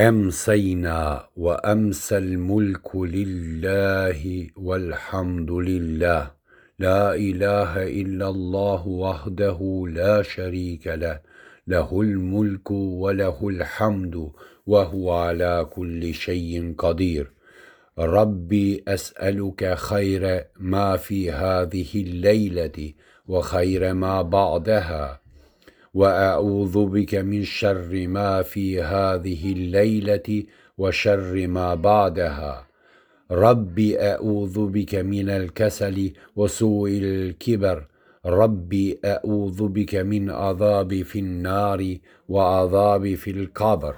أمسينا وأمسى الملك لله والحمد لله. لا إله إلا الله وحده لا شريك له. له الملك وله الحمد وهو على كل شيء قدير. ربي أسألك خير ما في هذه الليلة وخير ما بعدها. وأعوذ بك من شر ما في هذه الليلة وشر ما بعدها. ربي أعوذ بك من الكسل وسوء الكبر. ربي أعوذ بك من عذاب في النار وعذاب في القبر.